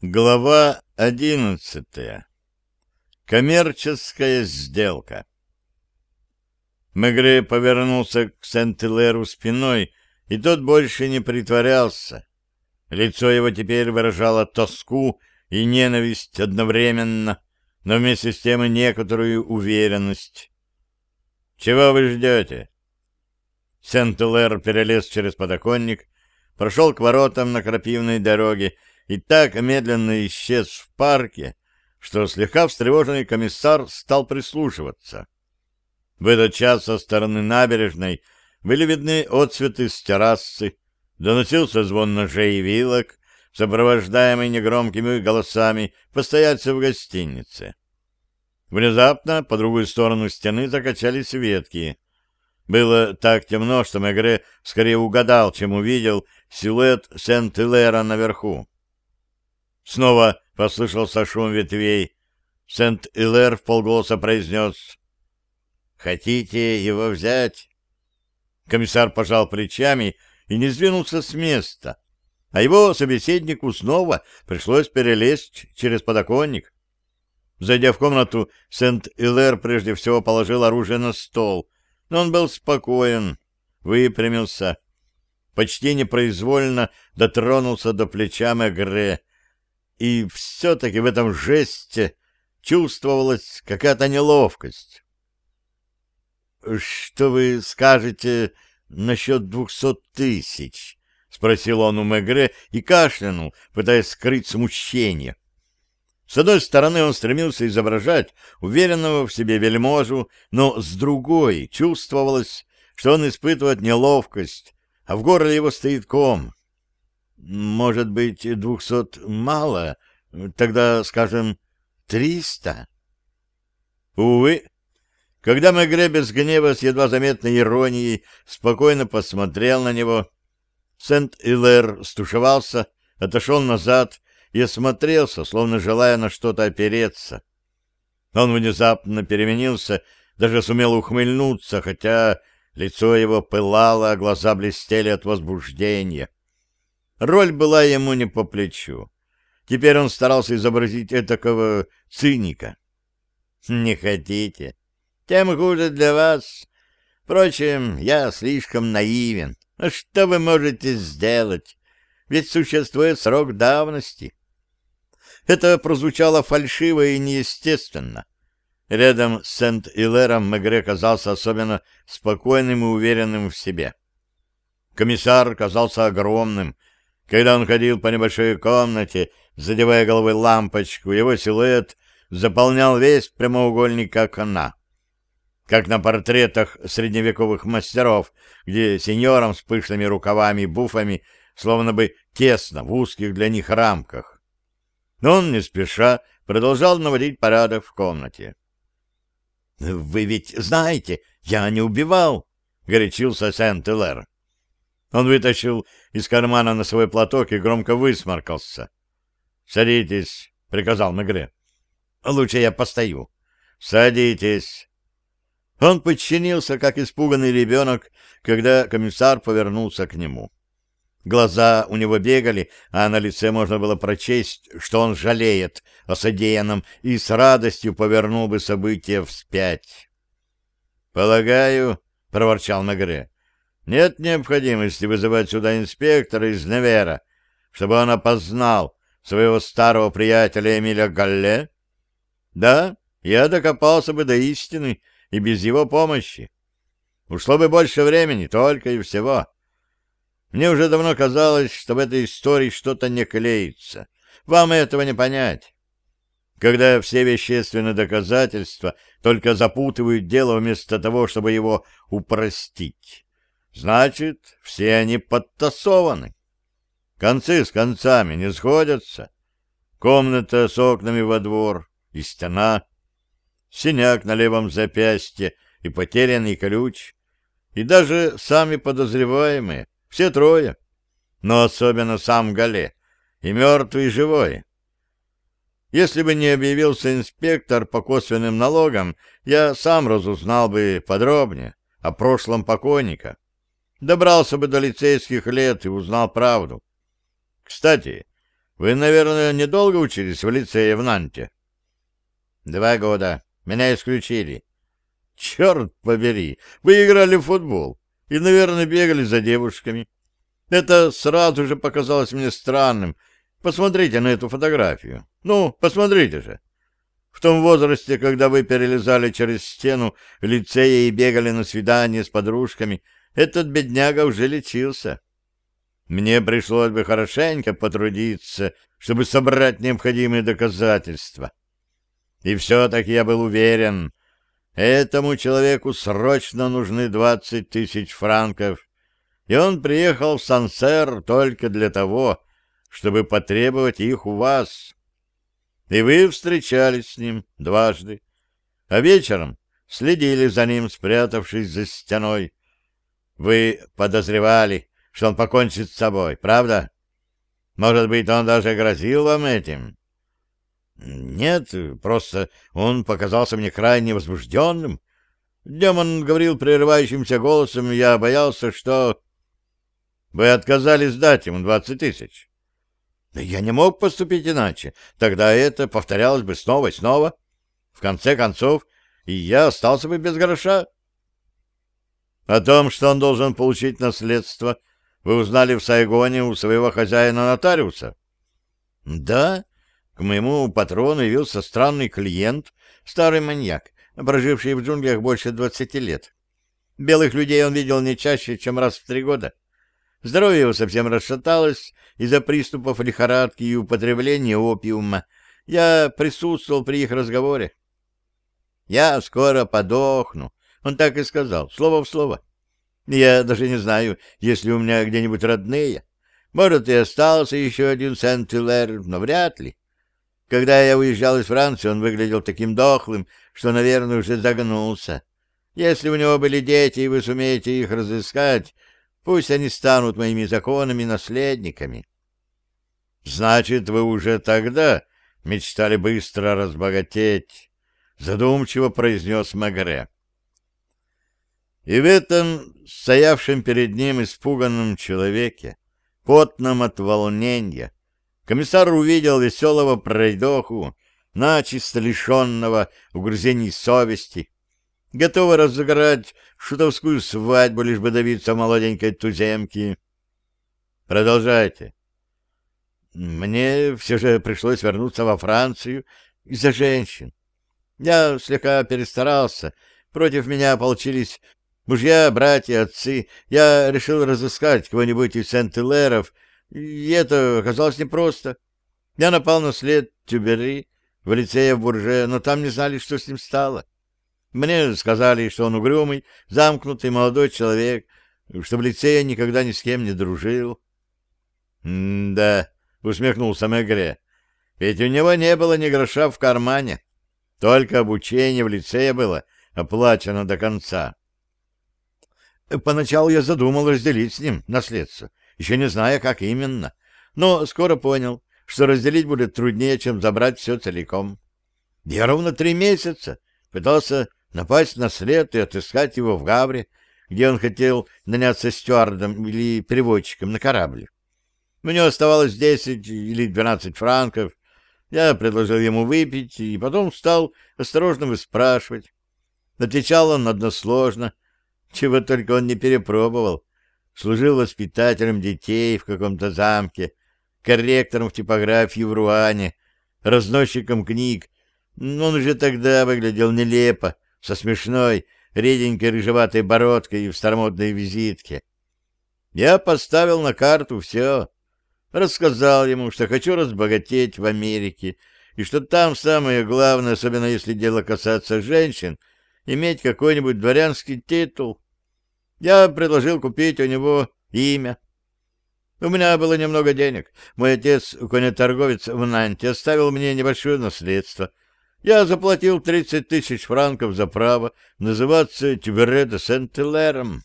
Глава одиннадцатая. Коммерческая сделка. Мегре повернулся к Сент-Илеру спиной, и тот больше не притворялся. Лицо его теперь выражало тоску и ненависть одновременно, но вместе с тем и некоторую уверенность. «Чего вы ждете?» Сент-Илер перелез через подоконник, прошел к воротам на крапивной дороге и так медленно исчез в парке, что слегка встревоженный комиссар стал прислушиваться. В этот час со стороны набережной были видны отцветы с террасы, доносился звон ножей и вилок, сопровождаемый негромкими голосами постояльцев в гостинице. Внезапно по другую сторону стены закачались ветки. Было так темно, что Мегре скорее угадал, чем увидел силуэт Сент-Илера наверху. Снова послышался шум ветвей. Сент-Илэр в полголоса произнес «Хотите его взять?» Комиссар пожал плечами и не сдвинулся с места, а его собеседнику снова пришлось перелезть через подоконник. Зайдя в комнату, Сент-Илэр прежде всего положил оружие на стол, но он был спокоен, выпрямился, почти непроизвольно дотронулся до плеча Мегре, и все-таки в этом жесте чувствовалась какая-то неловкость. — Что вы скажете насчет двухсот тысяч? — спросил он у Мегре и кашлянул, пытаясь скрыть смущение. С одной стороны, он стремился изображать уверенного в себе вельможу, но с другой чувствовалось, что он испытывает неловкость, а в горле его стоит ком. Может быть, двухсот мало? Тогда, скажем, триста? Увы, когда Мегре без гнева с едва заметной иронией спокойно посмотрел на него, Сент-Илэр стушевался, отошел назад и осмотрелся, словно желая на что-то опереться. Он внезапно переменился, даже сумел ухмыльнуться, хотя лицо его пылало, а глаза блестели от возбуждения. Роль была ему не по плечу. Теперь он старался изобразить этакого циника. «Не хотите? Тем хуже для вас. Впрочем, я слишком наивен. А что вы можете сделать? Ведь существует срок давности». Это прозвучало фальшиво и неестественно. Рядом с Сент-Илером Мегре казался особенно спокойным и уверенным в себе. Комиссар казался огромным, когда он ходил по небольшой комнате, задевая головой лампочку, его силуэт заполнял весь прямоугольник окна. Как на портретах средневековых мастеров, где сеньорам с пышными рукавами и буфами словно бы тесно в узких для них рамках. Но он не спеша продолжал наводить порядок в комнате. — Вы ведь знаете, я не убивал, — горячился Сент-Элэр. Он вытащил из кармана на свой платок и громко высморкался. «Садитесь», — приказал Мегре. «Лучше я постою». «Садитесь». Он подчинился, как испуганный ребенок, когда комиссар повернулся к нему. Глаза у него бегали, а на лице можно было прочесть, что он жалеет о содеянном и с радостью повернул бы события вспять. «Полагаю», — проворчал Мегре, нет необходимости вызывать сюда инспектора из Невера, чтобы он опознал своего старого приятеля Эмиля Галле? Да, я докопался бы до истины и без его помощи. Ушло бы больше времени, только и всего. Мне уже давно казалось, что в этой истории что-то не клеится. Вам этого не понять. Когда все вещественные доказательства только запутывают дело вместо того, чтобы его упростить. Значит, все они подтасованы. Концы с концами не сходятся. Комната с окнами во двор и стена, синяк на левом запястье и потерянный ключ, и даже сами подозреваемые, все трое, но особенно сам Гале, и мертвый, и живой. Если бы не объявился инспектор по косвенным налогам, я сам разузнал бы подробнее о прошлом покойника добрался бы до лицейских лет и узнал правду. Кстати, Вы, наверное, недолго учились в лицее в Нанте? Два года. Меня исключили. Черт побери, вы играли в футбол и, наверное, бегали за девушками. Это сразу же показалось мне странным. Посмотрите на эту фотографию. Ну, посмотрите же. В том возрасте, когда вы перелезали через стену в лицее и бегали на свидание с подружками, этот бедняга уже лечился. Мне пришлось бы хорошенько потрудиться, чтобы собрать необходимые доказательства. И все-таки я был уверен, этому человеку срочно нужны двадцать тысяч франков, и он приехал в Сансер только для того, чтобы потребовать их у вас. И вы встречались с ним дважды, а вечером следили за ним, спрятавшись за стеной. Вы подозревали, что он покончит с собой, правда? Может быть, он даже грозил вам этим? Нет, просто он показался мне крайне возбужденным. Днем он говорил прерывающимся голосом, я боялся, что... Вы отказались дать ему двадцать тысяч. Я не мог поступить иначе. Тогда это повторялось бы снова и снова. В конце концов, и я остался бы без гроша. О том, что он должен получить наследство, вы узнали в Сайгоне у своего хозяина-нотариуса? Да, к моему патрону явился странный клиент, старый маньяк, проживший в джунглях больше двадцати лет. Белых людей он видел не чаще, чем раз в три года. Здоровье его совсем расшаталось из-за приступов лихорадки и употребления опиума. Я присутствовал при их разговоре. «Я скоро подохну», — он так и сказал, слово в слово. Я даже не знаю, есть ли у меня где-нибудь родные. Может, и остался еще один Сент-Илэр, но вряд ли. Когда я уезжал из Франции, он выглядел таким дохлым, что, наверное, уже загнулся. Если у него были дети, и вы сумеете их разыскать, пусть они станут моими законными наследниками. Значит, вы уже тогда мечтали быстро разбогатеть, задумчиво произнес Магре. И в этом стоявшем перед ним испуганном человеке, потном от волнения, комиссар увидел веселого пройдоху, начисто лишенного угрызений совести, готовый разыграть шутовскую свадьбу, лишь бы добиться молоденькой туземки. Продолжайте. Мне все же пришлось вернуться во Францию из-за женщин. Я слегка перестарался, против меня ополчились Мужья, братья, отцы. Я решил разыскать кого-нибудь из Сент-Илеров, и это оказалось непросто. Я напал на след Тюбери в лицее в Бурже, но там не знали, что с ним стало. Мне сказали, что он угрюмый, замкнутый молодой человек, что в лицее никогда ни с кем не дружил. — Да, — усмехнулся Мегре, — ведь у него не было ни гроша в кармане, только обучение в лицее было оплачено до конца. Поначалу я задумал разделить с ним наследство, еще не зная, как именно, но скоро понял, что разделить будет труднее, чем забрать все целиком. Я ровно три месяца пытался напасть на след и отыскать его в Гавре, где он хотел наняться стюардом или переводчиком на корабль. Него оставалось десять или двенадцать франков. Я предложил ему выпить, и потом стал осторожно выспрашивать. Отвечал он односложно — чего только он не перепробовал. Служил воспитателем детей в каком-то замке, корректором в типографии в Руане, разносчиком книг. Он уже тогда выглядел нелепо, со смешной, реденькой рыжеватой бородкой и в старомодной визитке. Я поставил на карту все. Рассказал ему, что хочу разбогатеть в Америке, и что там самое главное, особенно если дело касается женщин, иметь какой-нибудь дворянский титул. Я предложил купить у него имя. У меня было немного денег. Мой отец, конеторговец в Нанте, оставил мне небольшое наследство. Я заплатил 30 тысяч франков за право называться Тюбере де Сент-Элером.